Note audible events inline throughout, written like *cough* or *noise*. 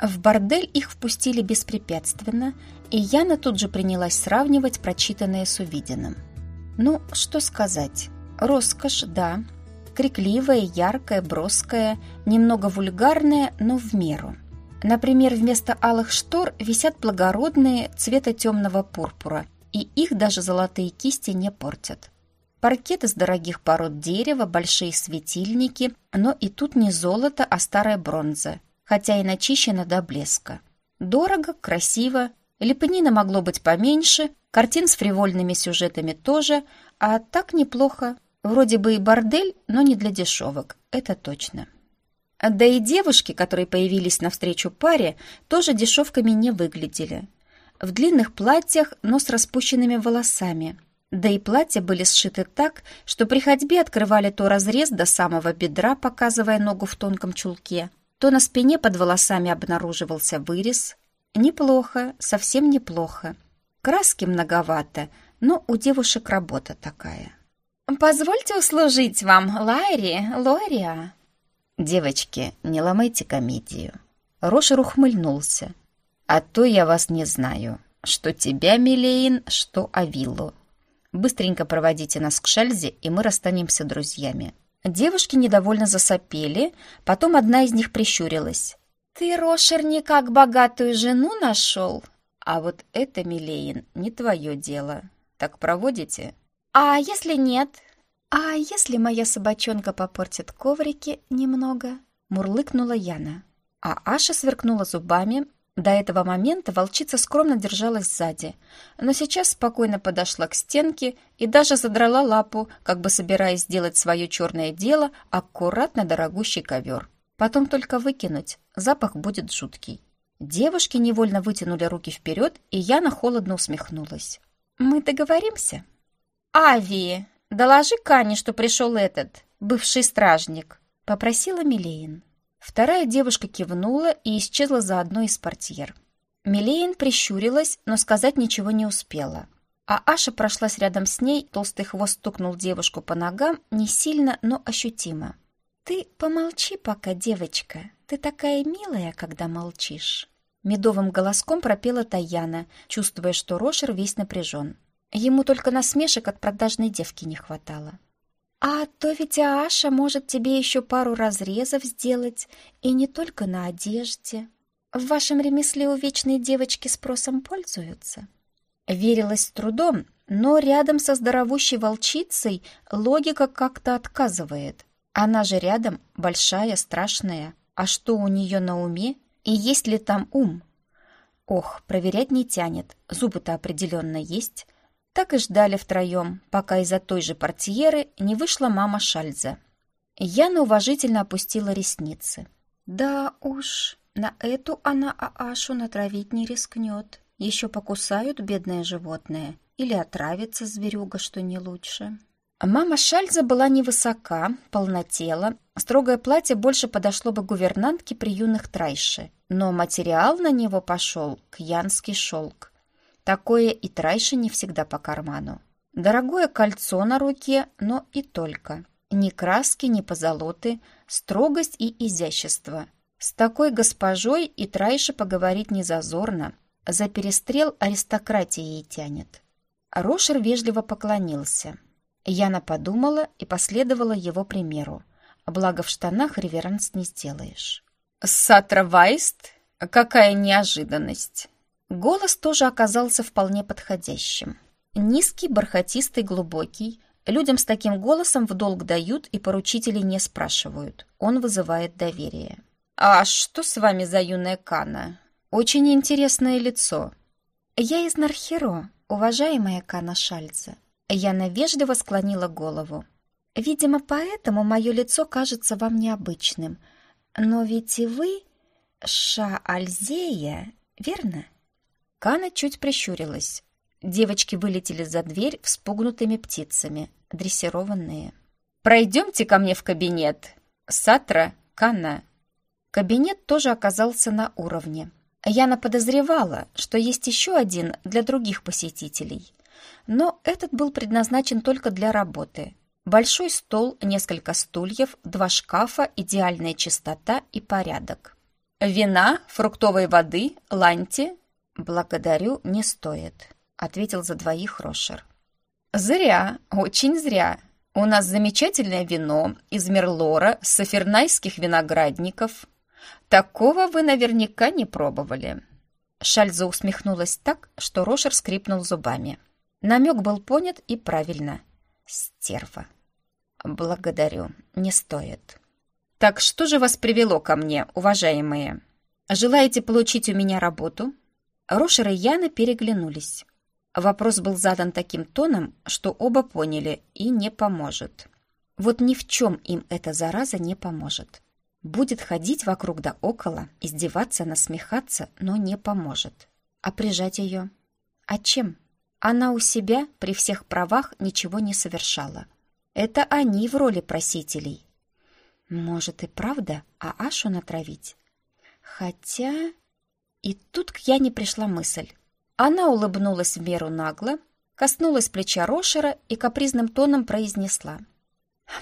В бордель их впустили беспрепятственно, и Яна тут же принялась сравнивать прочитанное с увиденным. Ну, что сказать. Роскошь, да. Крикливая, яркая, броская, немного вульгарная, но в меру. Например, вместо алых штор висят благородные цвета темного пурпура, и их даже золотые кисти не портят. Паркет из дорогих пород дерева, большие светильники, но и тут не золото, а старая бронза, хотя и начищена до блеска. Дорого, красиво, лепнина могло быть поменьше, картин с фривольными сюжетами тоже, а так неплохо. Вроде бы и бордель, но не для дешевок, это точно. Да и девушки, которые появились навстречу паре, тоже дешевками не выглядели. В длинных платьях, но с распущенными волосами – да и платья были сшиты так, что при ходьбе открывали то разрез до самого бедра, показывая ногу в тонком чулке, то на спине под волосами обнаруживался вырез. Неплохо, совсем неплохо. Краски многовато, но у девушек работа такая. «Позвольте услужить вам, Лайри, Лория». «Девочки, не ломайте комедию». Рошер ухмыльнулся. «А то я вас не знаю. Что тебя, Милейн, что Авилу. Быстренько проводите нас к Шельзе, и мы расстанемся друзьями». Девушки недовольно засопели, потом одна из них прищурилась. «Ты, Рошер, никак богатую жену нашел?» «А вот это, Милейн, не твое дело. Так проводите?» «А если нет?» «А если моя собачонка попортит коврики немного?» Мурлыкнула Яна. А Аша сверкнула зубами, до этого момента волчица скромно держалась сзади, но сейчас спокойно подошла к стенке и даже задрала лапу, как бы собираясь сделать свое черное дело аккуратно дорогущий ковер. Потом только выкинуть, запах будет жуткий. Девушки невольно вытянули руки вперед, и Яна холодно усмехнулась. «Мы договоримся?» «Ави, доложи Кане, что пришел этот, бывший стражник», — попросила Милеин. Вторая девушка кивнула и исчезла за одной из портьер. Милейн прищурилась, но сказать ничего не успела. А Аша прошлась рядом с ней, толстый хвост стукнул девушку по ногам не сильно, но ощутимо. «Ты помолчи пока, девочка. Ты такая милая, когда молчишь». Медовым голоском пропела Таяна, чувствуя, что Рошер весь напряжен. Ему только насмешек от продажной девки не хватало. А то ведь Аша может тебе еще пару разрезов сделать, и не только на одежде. В вашем ремесле у вечной девочки спросом пользуются. Верилась с трудом, но рядом со здоровущей волчицей логика как-то отказывает. Она же рядом, большая, страшная. А что у нее на уме? И есть ли там ум? Ох, проверять не тянет. Зубы-то определенно есть. Так и ждали втроем, пока из-за той же портьеры не вышла мама Шальза. Яна уважительно опустила ресницы. «Да уж, на эту она Аашу натравить не рискнет. Еще покусают бедное животное или отравится зверюга, что не лучше». Мама Шальза была невысока, полнотела. Строгое платье больше подошло бы гувернантке при юных Трайше, но материал на него пошел – кьянский шелк. Такое и Трайше не всегда по карману. Дорогое кольцо на руке, но и только. Ни краски, ни позолоты, строгость и изящество. С такой госпожой и Трайше поговорить не зазорно. За перестрел аристократии ей тянет. Рошер вежливо поклонился. Яна подумала и последовала его примеру. Благо в штанах реверанс не сделаешь. «Сатра Вайст? Какая неожиданность!» Голос тоже оказался вполне подходящим. Низкий, бархатистый, глубокий. Людям с таким голосом в долг дают и поручителей не спрашивают. Он вызывает доверие. «А что с вами за юная Кана? Очень интересное лицо». «Я из Нархеро, уважаемая Кана Шальца». Я навежливо склонила голову. «Видимо, поэтому мое лицо кажется вам необычным. Но ведь и вы Ша-Альзея, верно?» Кана чуть прищурилась. Девочки вылетели за дверь вспугнутыми птицами, дрессированные. «Пройдемте ко мне в кабинет. Сатра, Кана». Кабинет тоже оказался на уровне. Яна подозревала, что есть еще один для других посетителей. Но этот был предназначен только для работы. Большой стол, несколько стульев, два шкафа, идеальная чистота и порядок. Вина, фруктовой воды, ланти?» «Благодарю, не стоит», — ответил за двоих Рошер. «Зря, очень зря. У нас замечательное вино из Мерлора сафернайских виноградников. Такого вы наверняка не пробовали». Шальза усмехнулась так, что Рошер скрипнул зубами. Намек был понят и правильно. Стерва. Благодарю, не стоит. Так что же вас привело ко мне, уважаемые? Желаете получить у меня работу? Рошер и Яна переглянулись. Вопрос был задан таким тоном, что оба поняли и не поможет. Вот ни в чем им эта зараза не поможет. Будет ходить вокруг да около, издеваться, насмехаться, но не поможет. А прижать ее? А чем? Она у себя при всех правах ничего не совершала. Это они в роли просителей. Может и правда, а Ашу натравить? Хотя... И тут к Яне пришла мысль. Она улыбнулась в меру нагло, коснулась плеча Рошера и капризным тоном произнесла.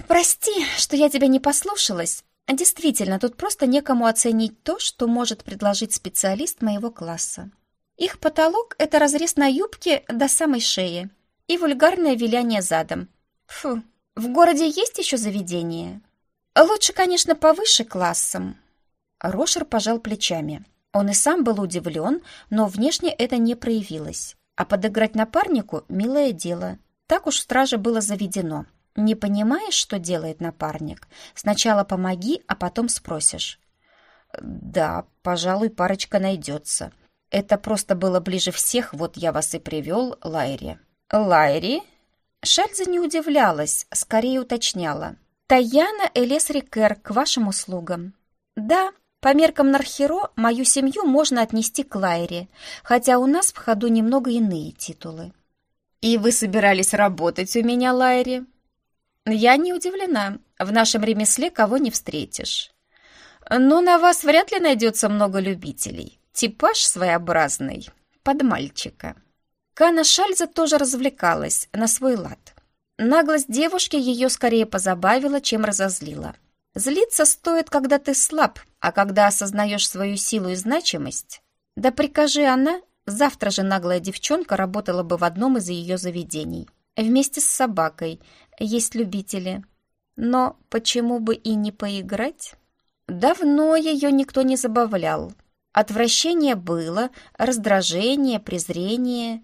«Прости, что я тебя не послушалась. Действительно, тут просто некому оценить то, что может предложить специалист моего класса. Их потолок — это разрез на юбке до самой шеи и вульгарное виляние задом. Фу, в городе есть еще заведение? Лучше, конечно, повыше классом. Рошер пожал плечами. Он и сам был удивлен, но внешне это не проявилось. А подыграть напарнику — милое дело. Так уж в страже было заведено. Не понимаешь, что делает напарник? Сначала помоги, а потом спросишь. Да, пожалуй, парочка найдется. Это просто было ближе всех, вот я вас и привел, Лайри. Лайри? Шальза не удивлялась, скорее уточняла. Таяна Элес Рикер к вашим услугам. Да, по меркам Нархеро мою семью можно отнести к Лайре, хотя у нас в ходу немного иные титулы. И вы собирались работать у меня, Лайри? Я не удивлена. В нашем ремесле кого не встретишь. Но на вас вряд ли найдется много любителей. Типаж своеобразный, под мальчика. Кана Шальза тоже развлекалась на свой лад. Наглость девушки ее скорее позабавила, чем разозлила. Злиться стоит, когда ты слаб, а когда осознаешь свою силу и значимость... Да прикажи она, завтра же наглая девчонка работала бы в одном из ее заведений. Вместе с собакой. Есть любители. Но почему бы и не поиграть? Давно ее никто не забавлял. Отвращение было, раздражение, презрение.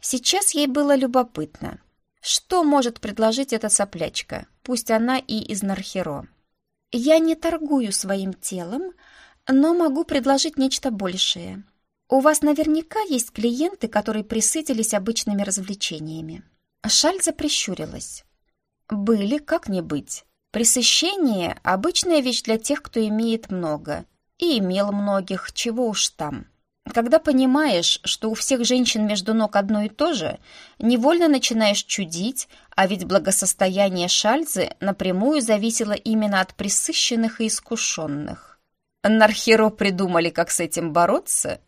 Сейчас ей было любопытно. Что может предложить эта соплячка, пусть она и из Нархеро? Я не торгую своим телом, но могу предложить нечто большее. У вас наверняка есть клиенты, которые присытились обычными развлечениями. Шальза прищурилась. Были, как не быть. Пресыщение — обычная вещь для тех, кто имеет много, и имел многих, чего уж там. Когда понимаешь, что у всех женщин между ног одно и то же, невольно начинаешь чудить, а ведь благосостояние Шальзы напрямую зависело именно от присыщенных и искушенных. Нархеро придумали, как с этим бороться?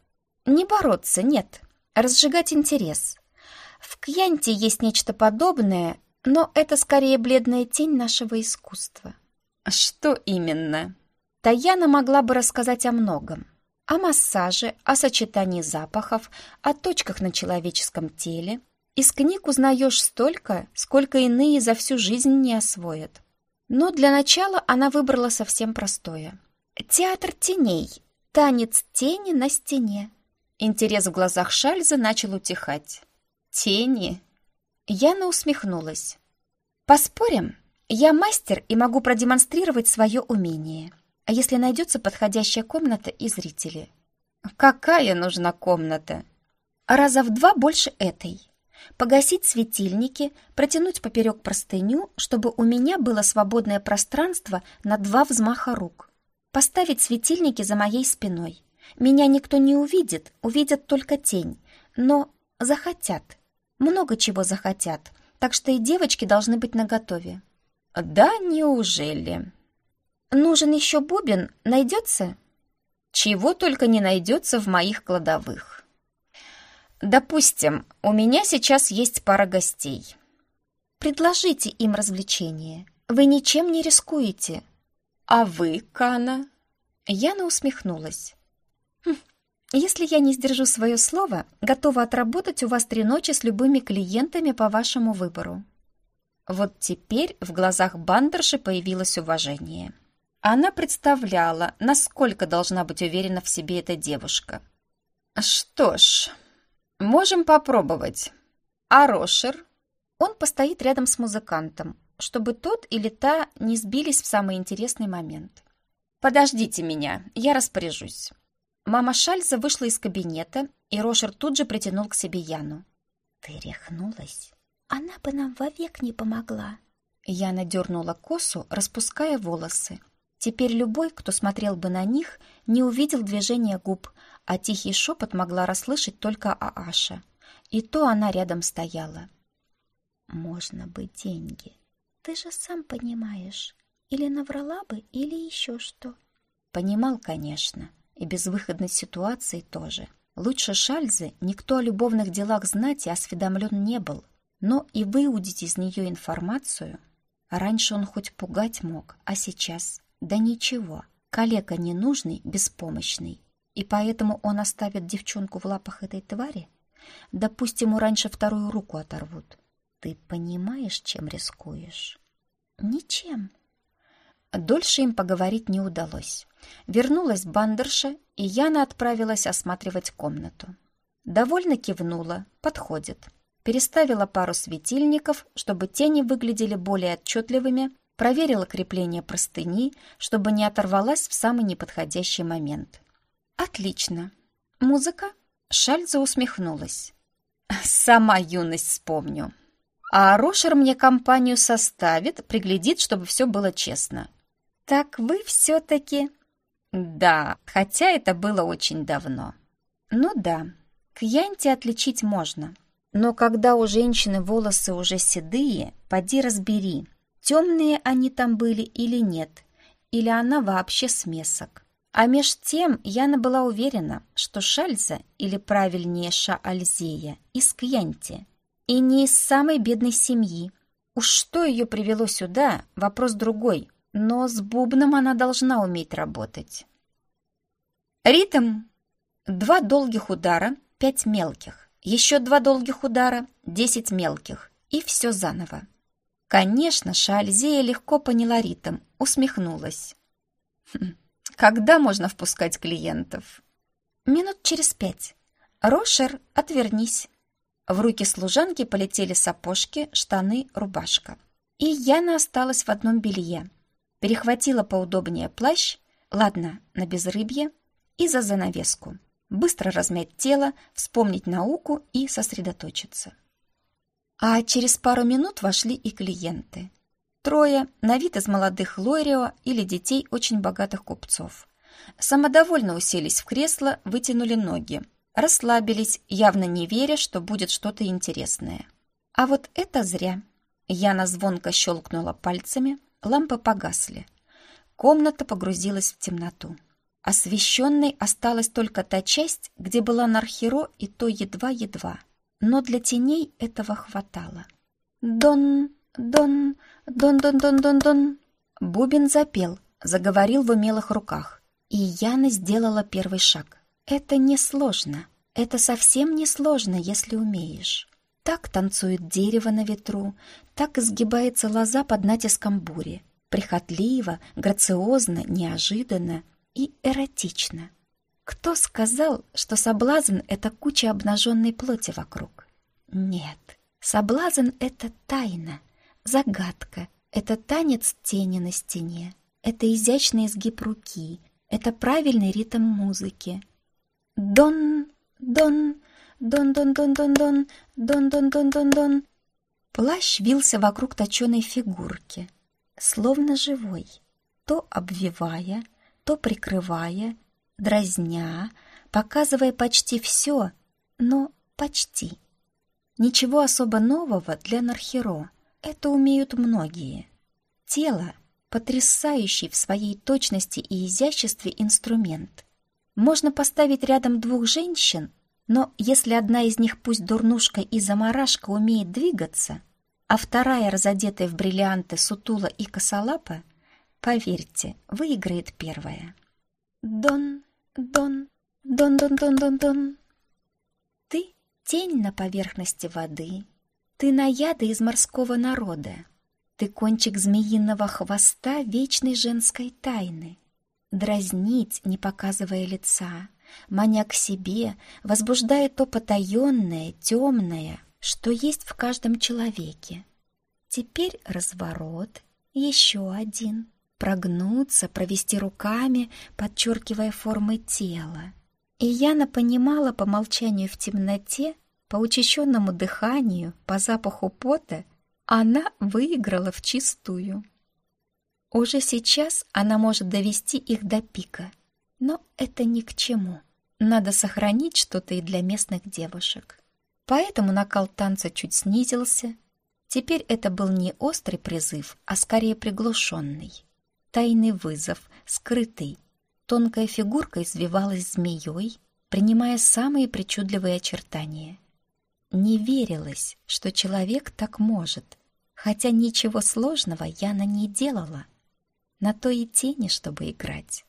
Не бороться, нет. Разжигать интерес. В Кьянте есть нечто подобное, но это скорее бледная тень нашего искусства. Что именно? Таяна могла бы рассказать о многом. О массаже, о сочетании запахов, о точках на человеческом теле. Из книг узнаешь столько, сколько иные за всю жизнь не освоят. Но для начала она выбрала совсем простое. Театр теней. Танец тени на стене. Интерес в глазах Шальза начал утихать. Тени? Яна усмехнулась. Поспорим, я мастер и могу продемонстрировать свое умение. А если найдется подходящая комната и зрители? Какая нужна комната? Раза в два больше этой. Погасить светильники, протянуть поперек простыню, чтобы у меня было свободное пространство на два взмаха рук. Поставить светильники за моей спиной. Меня никто не увидит, увидят только тень. Но захотят. Много чего захотят. Так что и девочки должны быть наготове. Да неужели? Нужен еще бубен, найдется? Чего только не найдется в моих кладовых. Допустим, у меня сейчас есть пара гостей. Предложите им развлечение. Вы ничем не рискуете. А вы, Кана? Яна усмехнулась. «Хм, «Если я не сдержу свое слово, готова отработать у вас три ночи с любыми клиентами по вашему выбору». Вот теперь в глазах бандерши появилось уважение. Она представляла, насколько должна быть уверена в себе эта девушка. «Что ж, можем попробовать. А Рошер?» Он постоит рядом с музыкантом, чтобы тот или та не сбились в самый интересный момент. «Подождите меня, я распоряжусь». Мама Шальза вышла из кабинета, и Рошер тут же притянул к себе Яну. «Ты рехнулась? Она бы нам вовек не помогла». Яна дернула косу, распуская волосы. Теперь любой, кто смотрел бы на них, не увидел движения губ, а тихий шепот могла расслышать только Ааша. И то она рядом стояла. «Можно бы деньги. Ты же сам понимаешь. Или наврала бы, или еще что». Понимал, конечно, и безвыходной ситуации тоже. Лучше Шальзы никто о любовных делах знать и осведомлен не был. Но и выудить из нее информацию... Раньше он хоть пугать мог, а сейчас... Да ничего, калека ненужный, беспомощный. И поэтому он оставит девчонку в лапах этой твари? Допустим, ему раньше вторую руку оторвут. Ты понимаешь, чем рискуешь? Ничем. Дольше им поговорить не удалось. Вернулась бандерша, и Яна отправилась осматривать комнату. Довольно кивнула, подходит. Переставила пару светильников, чтобы тени выглядели более отчетливыми, проверила крепление простыни, чтобы не оторвалась в самый неподходящий момент. «Отлично. Музыка?» Шальза усмехнулась. «Сама юность вспомню. А Рошер мне компанию составит, приглядит, чтобы все было честно». «Так вы все-таки...» «Да, хотя это было очень давно». «Ну да, к Янте отличить можно. Но когда у женщины волосы уже седые, поди разбери, темные они там были или нет, или она вообще смесок. А меж тем Яна была уверена, что Шальза, или правильнее Шаальзея, из Кьянти, и не из самой бедной семьи. Уж что ее привело сюда, вопрос другой, но с бубном она должна уметь работать. Ритм. Два долгих удара, пять мелких. Еще два долгих удара, десять мелких. И все заново. Конечно, Шаальзея легко поняла ритм, усмехнулась. «Хм, «Когда можно впускать клиентов?» «Минут через пять. Рошер, отвернись». В руки служанки полетели сапожки, штаны, рубашка. И Яна осталась в одном белье. Перехватила поудобнее плащ, ладно, на безрыбье, и за занавеску. Быстро размять тело, вспомнить науку и сосредоточиться. А через пару минут вошли и клиенты. Трое, на вид из молодых лорио или детей очень богатых купцов. Самодовольно уселись в кресло, вытянули ноги. Расслабились, явно не веря, что будет что-то интересное. А вот это зря. Яна звонко щелкнула пальцами, лампы погасли. Комната погрузилась в темноту. Освещенной осталась только та часть, где была Нархеро, и то едва-едва но для теней этого хватало. «Дон, дон, дон-дон-дон-дон-дон!» Бубен запел, заговорил в умелых руках, и Яна сделала первый шаг. «Это несложно, это совсем несложно, если умеешь». Так танцует дерево на ветру, так изгибается лоза под натиском бури. Прихотливо, грациозно, неожиданно и эротично. Кто сказал, что соблазн — это куча обнаженной плоти вокруг? Нет, соблазн — это тайна, загадка, это танец тени на стене, это изящный изгиб руки, это правильный ритм музыки. Дон, дон, дон-дон-дон-дон-дон, дон-дон-дон-дон-дон. Плащ вился вокруг точеной фигурки, словно живой, то обвивая, то прикрывая, дразня, показывая почти все, но почти. Ничего особо нового для Нархеро. Это умеют многие. Тело — потрясающий в своей точности и изяществе инструмент. Можно поставить рядом двух женщин, но если одна из них пусть дурнушка и заморашка умеет двигаться, а вторая, разодетая в бриллианты, сутула и косолапа, поверьте, выиграет первая. дон, дон, дон-дон-дон-дон-дон. Ты — тень на поверхности воды, ты наяда из морского народа, ты кончик змеиного хвоста вечной женской тайны. Дразнить, не показывая лица, маня к себе, возбуждая то потаенное, темное, что есть в каждом человеке. Теперь разворот, еще один. Прогнуться, провести руками, подчеркивая формы тела. И Яна понимала по молчанию в темноте, по учащенному дыханию, по запаху пота, она выиграла в чистую. Уже сейчас она может довести их до пика, но это ни к чему. Надо сохранить что-то и для местных девушек. Поэтому накал танца чуть снизился. Теперь это был не острый призыв, а скорее приглушенный. Тайный вызов, скрытый. Тонкая фигурка извивалась змеей, принимая самые причудливые очертания. Не верилось, что человек так может, хотя ничего сложного Яна не делала. На то и тени, чтобы играть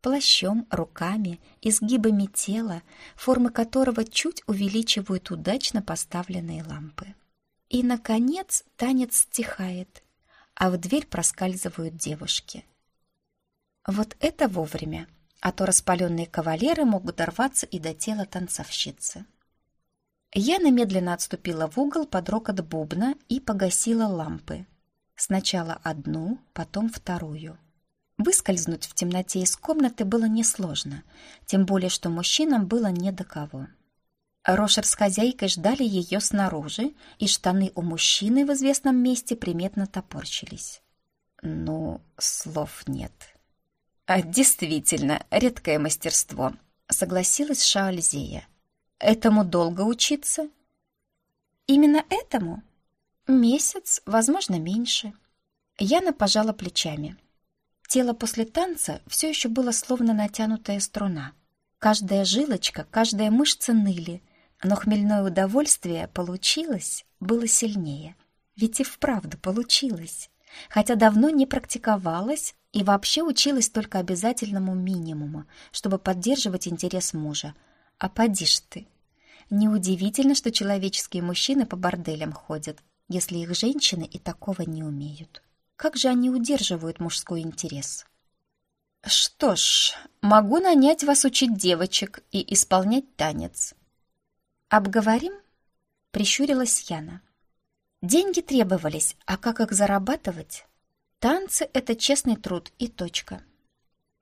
плащом, руками, изгибами тела, формы которого чуть увеличивают удачно поставленные лампы. И, наконец, танец стихает, а в дверь проскальзывают девушки. Вот это вовремя, а то распаленные кавалеры могут дорваться и до тела танцовщицы. Я немедленно отступила в угол под рокот бубна и погасила лампы. Сначала одну, потом вторую. Выскользнуть в темноте из комнаты было несложно, тем более что мужчинам было не до кого. Рошер с хозяйкой ждали ее снаружи, и штаны у мужчины в известном месте приметно топорщились. Ну, слов нет. А действительно, редкое мастерство, согласилась Шаальзея. Этому долго учиться? Именно этому? Месяц, возможно, меньше. Яна пожала плечами. Тело после танца все еще было словно натянутая струна. Каждая жилочка, каждая мышца ныли, но хмельное удовольствие получилось, было сильнее. Ведь и вправду получилось. Хотя давно не практиковалась и вообще училась только обязательному минимуму, чтобы поддерживать интерес мужа. А поди ж ты. Неудивительно, что человеческие мужчины по борделям ходят, если их женщины и такого не умеют. Как же они удерживают мужской интерес? Что ж, могу нанять вас учить девочек и исполнять танец. Обговорим? Прищурилась Яна. Деньги требовались, а как их зарабатывать? Танцы — это честный труд и точка.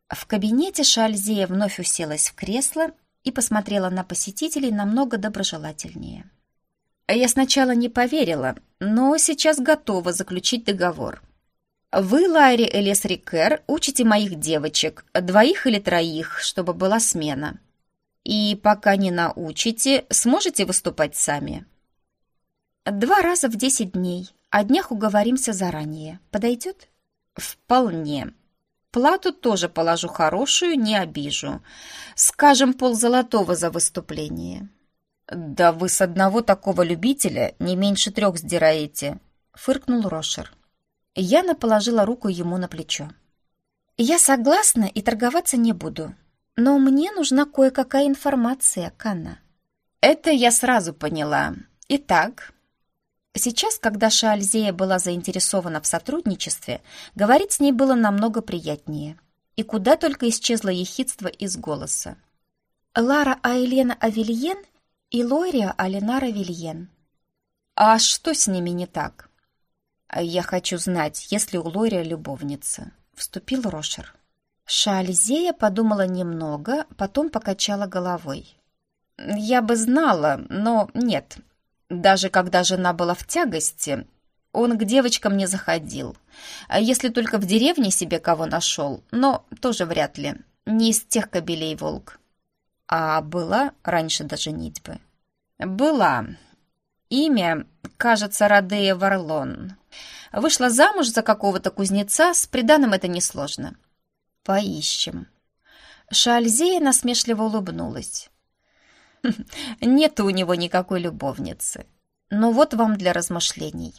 В кабинете Шальзея вновь уселась в кресло и посмотрела на посетителей намного доброжелательнее. Я сначала не поверила, но сейчас готова заключить договор. Вы, Лайри Элис Рикер, учите моих девочек, двоих или троих, чтобы была смена. И пока не научите, сможете выступать сами? Два раза в десять дней. О днях уговоримся заранее. Подойдет? Вполне. Плату тоже положу хорошую, не обижу. Скажем, ползолотого за выступление. Да вы с одного такого любителя не меньше трех сдираете, фыркнул Рошер. Яна положила руку ему на плечо. «Я согласна и торговаться не буду, но мне нужна кое-какая информация, Канна». «Это я сразу поняла. Итак...» Сейчас, когда Шаальзея была заинтересована в сотрудничестве, говорить с ней было намного приятнее. И куда только исчезло ехидство из голоса. «Лара Айлена Авельен и Лория Алинара Вильен». «А что с ними не так?» «Я хочу знать, есть ли у Лори любовница», — вступил Рошер. Шальзея подумала немного, потом покачала головой. «Я бы знала, но нет. Даже когда жена была в тягости, он к девочкам не заходил. А если только в деревне себе кого нашел, но тоже вряд ли. Не из тех кобелей волк. А была раньше до женитьбы?» «Была. Имя, кажется, Радея Варлон. Вышла замуж за какого-то кузнеца, с приданым это несложно. Поищем. Шальзея насмешливо улыбнулась. *laughs* Нет у него никакой любовницы. Но вот вам для размышлений.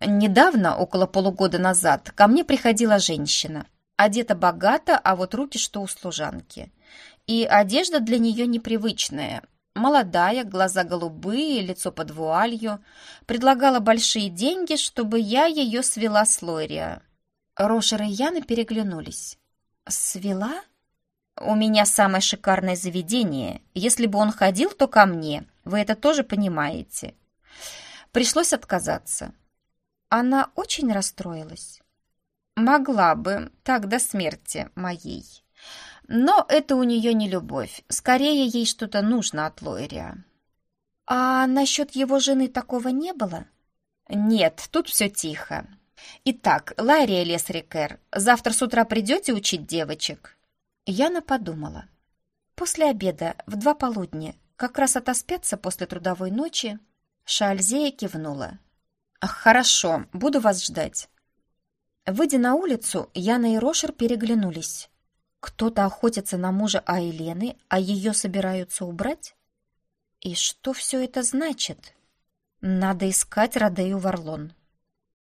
Недавно, около полугода назад, ко мне приходила женщина. Одета богато, а вот руки что у служанки. И одежда для нее непривычная. Молодая, глаза голубые, лицо под вуалью. Предлагала большие деньги, чтобы я ее свела с Лориа. Рошер и Яна переглянулись. «Свела?» «У меня самое шикарное заведение. Если бы он ходил, то ко мне. Вы это тоже понимаете». Пришлось отказаться. Она очень расстроилась. Могла бы, так до смерти моей. Но это у нее не любовь. Скорее, ей что-то нужно от Лойрия. А насчет его жены такого не было? Нет, тут все тихо. Итак, Лария Лесрикер, завтра с утра придете учить девочек? Яна подумала. После обеда, в два полудня, как раз отоспятся после трудовой ночи, Шальзея кивнула. «Хорошо, буду вас ждать». Выйдя на улицу, Яна и Рошер переглянулись. Кто-то охотится на мужа Айлены, а ее собираются убрать? И что все это значит? Надо искать Радею Варлон.